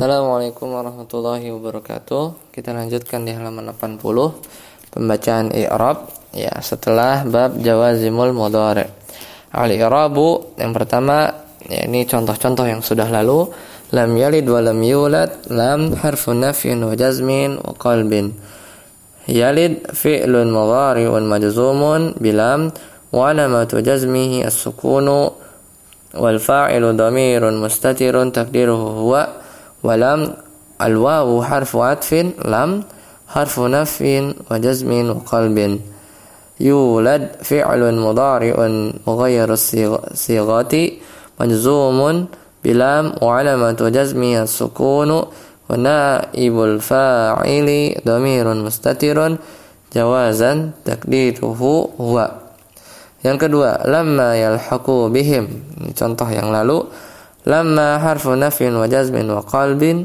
Assalamualaikum warahmatullahi wabarakatuh. Kita lanjutkan di halaman 80 pembacaan i'rab ya setelah bab jawazimul mudhari. Al-i'rabu yang pertama ya, ini contoh-contoh yang sudah lalu lam yalid wa lam yulad lam harfu nafyin wa jazmin wa qalbin. Yalid fi'lun mudhari'un majzumun bilam wa alamatu jazmihi as-sukunu wal fa'ilu dhamirun mustatirun taqdiruhu huwa ولم الواو حرف عطف لم حرف نفي وجزم وقلب. يولد فعل مضارع مغير الصيغة مجزوم بلام وعلامة جزمه السكون. ونائب الفاعل ضمير مستتر. جوازا تقديره هو. yang kedua lamma yalhaqu bihim contoh yang lalu. Lamma harfu nafyin wa jazmin wa qalbin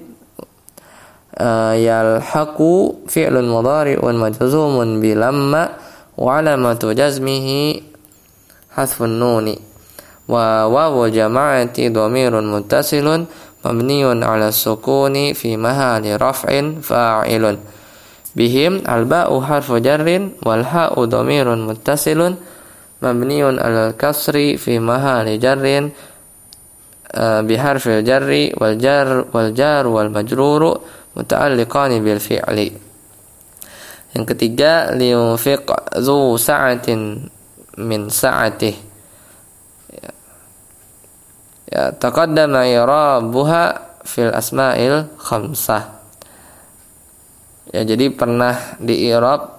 uh, yalhaqu fi'lun mudhari'un majzumun bi lamma wa alamatu jazmihi hasfun nuni wa wawu jama'ati dhamirun muttasilun mabniun ala sukuni fi mahali raf'in fa'ilun bihim alba'u harfu jarrin wal ha'u dhamirun Eh, biharfil jarri wal jar wal jar wal. Yang ketiga liyunfiq zu sa'atin min sa'atih. Ya. ya, taqaddama irabuha fil asma'il khamsah. Ya, jadi pernah di i'rab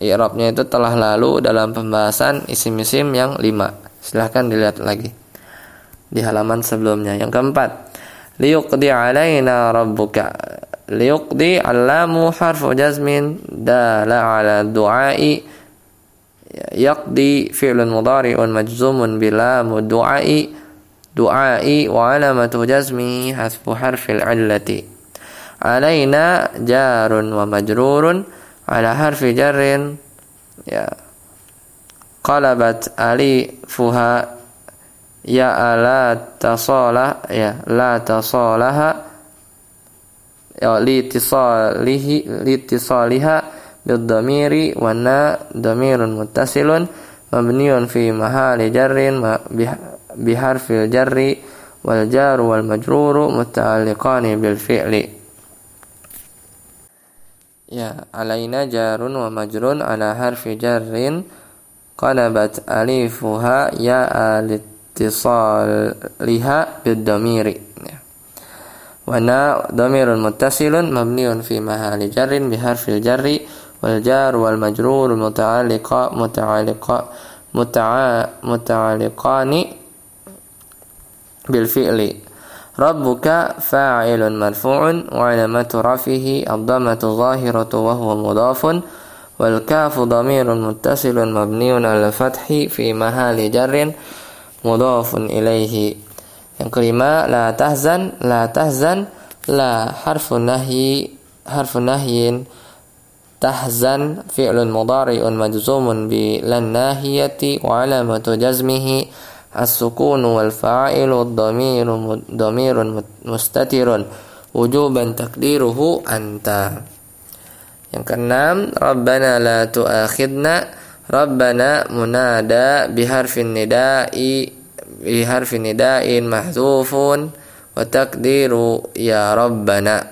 i'rabnya itu telah lalu dalam pembahasan isim-isim yang lima. Silahkan dilihat lagi di halaman sebelumnya. Yang keempat, liyuqdi alaina rabbuka. Liyuqdi alamu harfu jazmin dala ala du'ai yaqdi fi'lun mudhari'un majzumun bila du'ai du'ai wa alamatu jazmi hasbu harfil illati. Alaina jarun wa majrurun ala harfi jarrin ya qalabat alifuha ya la tasalah ya la tasalaha ya li tisalihi li tisaliha bid-dhamiri wa na dhamirun muttasilun mabniun fi mahali jarrin bi harfil jarri wal jar wal majruru muta'alliqani bil fi'li. Ya alaina jarun wa majrun ala harfi jarrin qalabat alifuha ya alit اتصالها بالضمير. ونا ضمير متصل مبني في محل جر بحرف الجر والجار والمجرور متعلق متعلق متعلقان بالفعل. ربك فاعل مرفوع وعلامة رفعه الضمة ظاهرة وهو مضاف والكاف ضمير متصل مبني على الفتح في محل جر. Mudhafun ilaihi. Yang kelima la tahzan la tahzan la harfu nahyi harfu nahyin tahzan fi'lun mudhari'un majzumun bi lan nahiyati wa alamatu jazmihi. As-sukun wal fa'ilu ad-dhamiru dhamirun mustatirun. Wujuban takdiruhu anta. Yang keenam rabbana la tu'akhidna Rabbana munada biharfin nida'i biharfin nida'in mahzufun wa taqdiru ya Rabbana.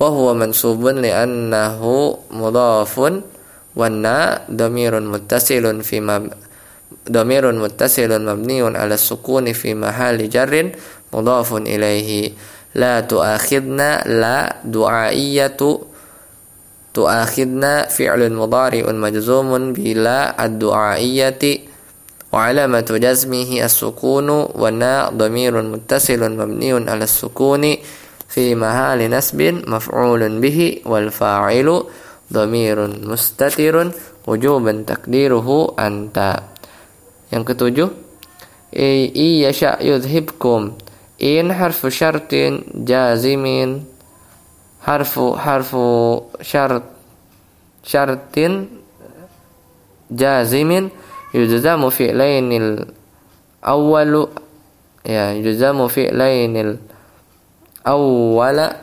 Wa huwa mansubun li'annahu mudhafun wanna dhamirun muttasilun fi mab dhamirun muttasilun mabniun ala sukuni fi mahali jarrin mudhafun ilaihi la tu'akhidna la du'aiyatu tuakhidna fi'lun mudhari'un majzumun bila ad-du'aiyati wa alamatu jazmihi as-sukunu wa na dhamirun muttasilun mabniun 'ala sukuni fi mahali nasbin maf'ulun bihi wal fa'ilu dhamirun mustatirun wujuban takdiruhu anta. Yang ketujuh iya sya yudhibkum in harfu syartin jazimin harfu harfu syart syartin jazimin yujzamu fi'lainil awwalu ya yujzamu fi'lainil awwala.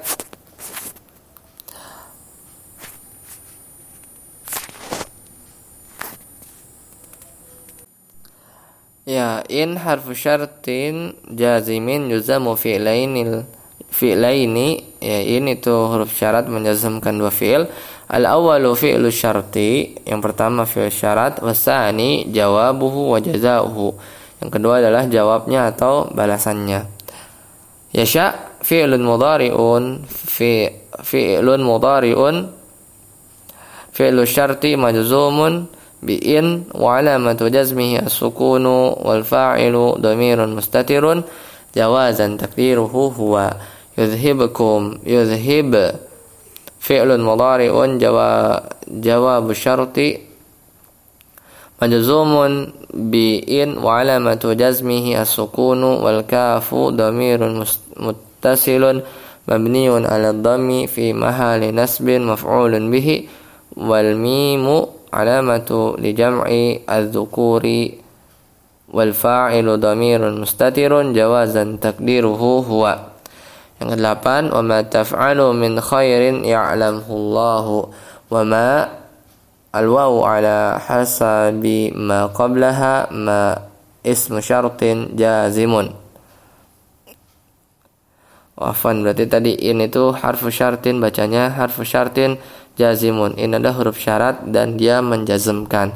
Ya, in harfu syartin jazimin yuzamu fi'lainil fi'laini ya ini tuh huruf syarat menjazamkan dua fi'il. Al awalu fi'lu syarti yang pertama fi'il syarat wasani jawabuhu wa jazauhu. Yang kedua adalah jawabnya atau balasannya. Yasha fi'lun mudhari'un fi fi'lun mudhari'un. Fi'lu syarti majzumun bi in wa alamatu jazmihi as-sukunu wal fa'ilu dhamirun mustatirun jawazan takdiruhu huwa. يذهبكم يذهب فعل مضارع جواب الشرط. مجزوم بإن وعلامة جزمه السكون والكاف ضمير متصل مبني على الضم في محل نسب مفعول به والميم jam'i adz-dzukuri wal fa'ilu dhamirun mustatirun jawazan takdiruhu huwa yang kedelapan wa ma taf'alu min khairin ya'lamhu Allah wa ma al-wawu ala hasabi ma qablaha ma ismu syartin jazimun Wafan berarti tadi ini tuh harfu syartin bacanya harfu syartin jazimun. Ini adalah huruf syarat dan dia menjazmkan.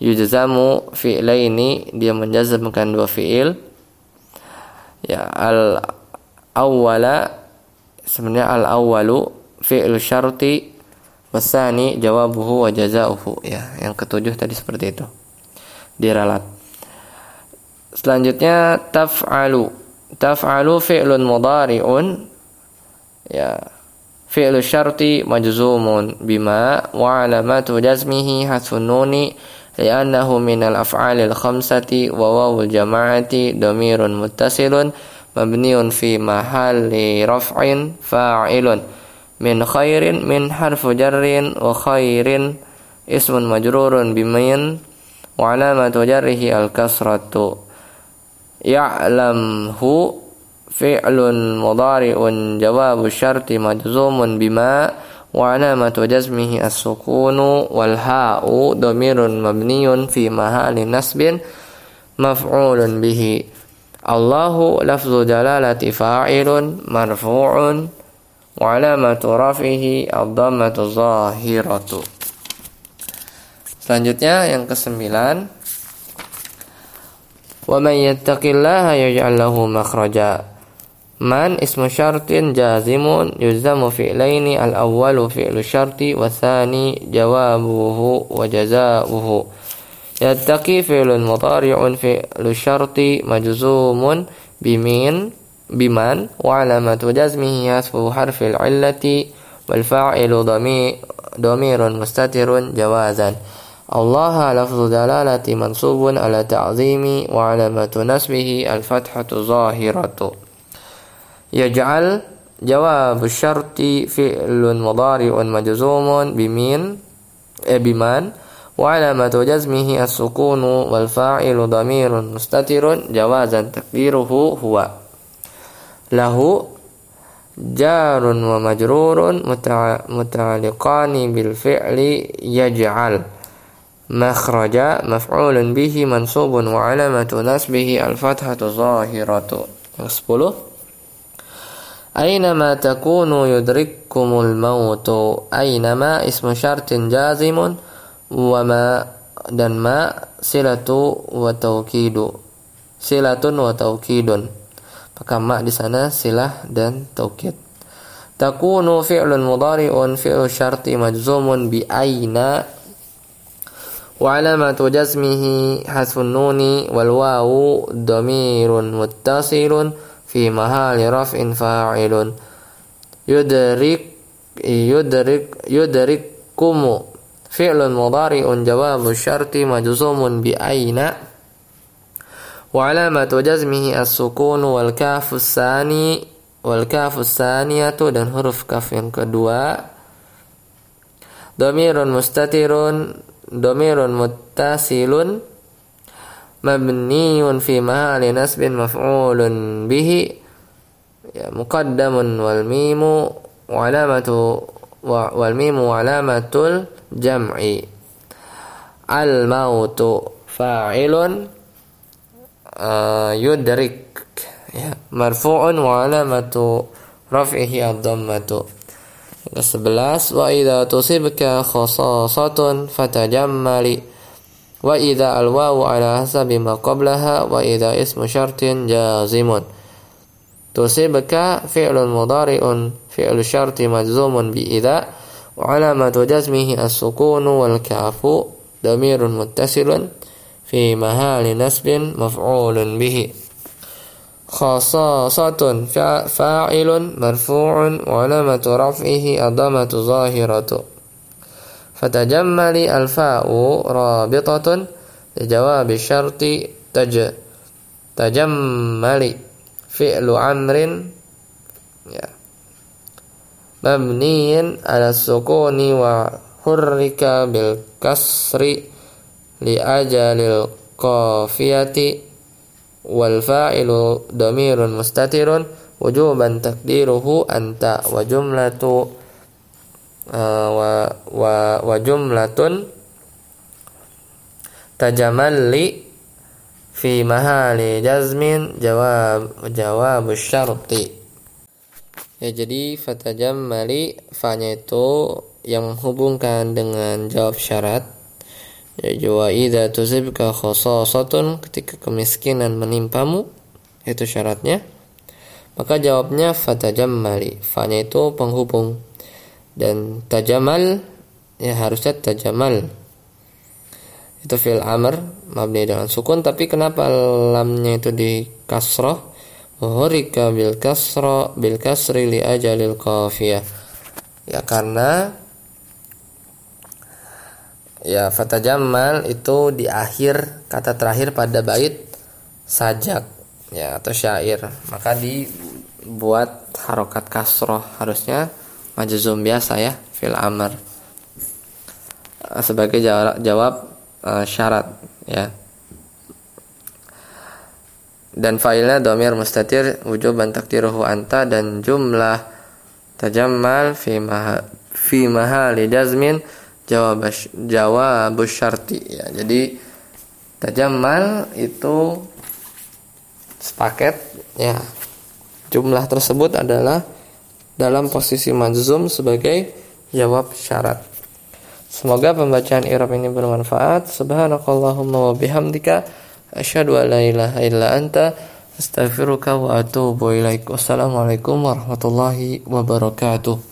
Yujzamu fi'laini dia menjazmkan dua fi'il. Ya, al awala sebenarnya al awalu fi al syarti wasani jawabuhu wa jazauhu. Ya yang ketujuh tadi seperti itu. Diralat. Selanjutnya taf'alu. Taf'alu fi'lun mudari'un. Ya fi'lu syarti majzumun bima wa alamatu jazmihi hasfun nuni li'annahu min al-af'alil khamsati wa wawul jama'ati domirun muttasilun. مبني في محل رفع فاعل من خير من حرف جر وخير اسم مجرور بمن وعلامة جره الكسرة. يعلمه فعل مضارع جواب الشرط مجزوم بما وعلامة جزمه السكون والهاء ضمير مبني في محل نسب مفعول به. Maf'ulun bihi Allahu lafzu jalalati fa'ilun marfu'un wa alamatu rafihi ad-dhammatu zahiratu. Selanjutnya yang kesembilan. Wa man yattaqillaha yaj'al lahu makhraja. Man ismu syartin jazimun yuzamu fi'laini al-awwalu fi'lu syarti wa thani jawabuhu wa jazabuhu yattaqi fi'lun mudhari'un fi'lu syarti majzumun bimin biman wa alamatu jazmihi hasfu harfil illati wal fa'ilu dhamirun mustatirun jawazan Allah lafzu dalalati mansubun ala ta'zimi wa alamatu nasbihi al-fathatu zahiratu yaj'al jawab syarti fi'lun وعلامة جزمه السكون والفاعل ضمير مستتر جوازا تقديره هو. له جار ومجرور متعلقان بالفعل يجعل. مخرج مفعول به منصوب وعلامة نسبه الفتحة ظاهرة. 10 أينما تكونوا يدرككم الموت أينما اسم شرط جازم. Wama dan ma silatu wa taukidu. Silatun wa taukidun. Maka ma di sana silah dan taukid. Takunu fi'lun mudhari'un fi'lu syarti majzumun bi aina wa alamatu jazmihi hasfun nuni wal wawu dhamirun muttasilun fi mahali raf'in fa'ilun. Yudrik yudrik yudrik kumu fi'lun mudhari'un jawabu syarti majzumun bi aina wa alamatu jazmihi as-sukun wal kafu sani wal kafu saniyatu dan huruf kaf yang kedua. Dhamirun mustatirun dhamirun muttasilun mabniun fi mahali nasbin maf'ulun bihi ya muqaddamun wal mimu alamatu wal mimu alamatul jam'i. Al mautu fa'ilun uh, yudrik. Ya marfu'un wa alamatu raf'ihi ad-dhammatu sebelas wa idza tusibka khasasatun fatajammali. Wa idza al-wawu ala hasabi ma qablaha wa idza ismu syartin jazimun. Tusibka fi'lun mudari'un fi'lu syarti majzumun bi idza وعلامة جزمه السكون والكاف ضمير متصل في مهال نسب مفعول به. خصاصة فاعل مرفوع وعلامة رفعه الضمة ظاهرة. فتجمل الفاء رابطة لجواب الشرط تج تجمل فعل عمر yeah. mabniin ala sukuni wa hurrika bil kasri li ajalil qafiyati wal fa'ilu damirun mustatirun wujuban takdiruhu anta wa jumlatu uh, wa, wa, wa jumlatun tajamalli fi mahali jazmin jawab jawab syarti ya jadi fatajammali fa-nya itu yang menghubungkan dengan jawab syarat Ya wa idza tusibka khasasatun ketika kemiskinan menimpamu itu syaratnya. Maka jawabnya fatajammali fa-nya itu penghubung. Dan tajamal ya harusnya tajamal. Itu fil amr mabni dengan sukun. Tapi kenapa lamnya itu di kasrah hurika bil kasra bil kasri li ajalil qafiyah ya karena ya fatajamal itu di akhir kata terakhir pada bait sajak. Ya atau syair. Maka dibuat harokat kasroh. Harusnya majzum biasa ya fil amr. Sebagai jawab, jawab uh, syarat ya dan failnya domir mustatir wujuban takdiruhu anta dan jumlah tajammal fi maha fi mahali jazmin jawab jawab syarti. Ya jadi tajamal itu sepaket ya. Jumlah tersebut adalah dalam posisi majzum sebagai jawab syarat. Semoga pembacaan i'rab ini bermanfaat. Subhanakallahumma wa bihamdika asyhadu an la ilaha illa anta astaghfiruka wa atubu ilaik. Wassalamualaikum warahmatullahi wabarakatuh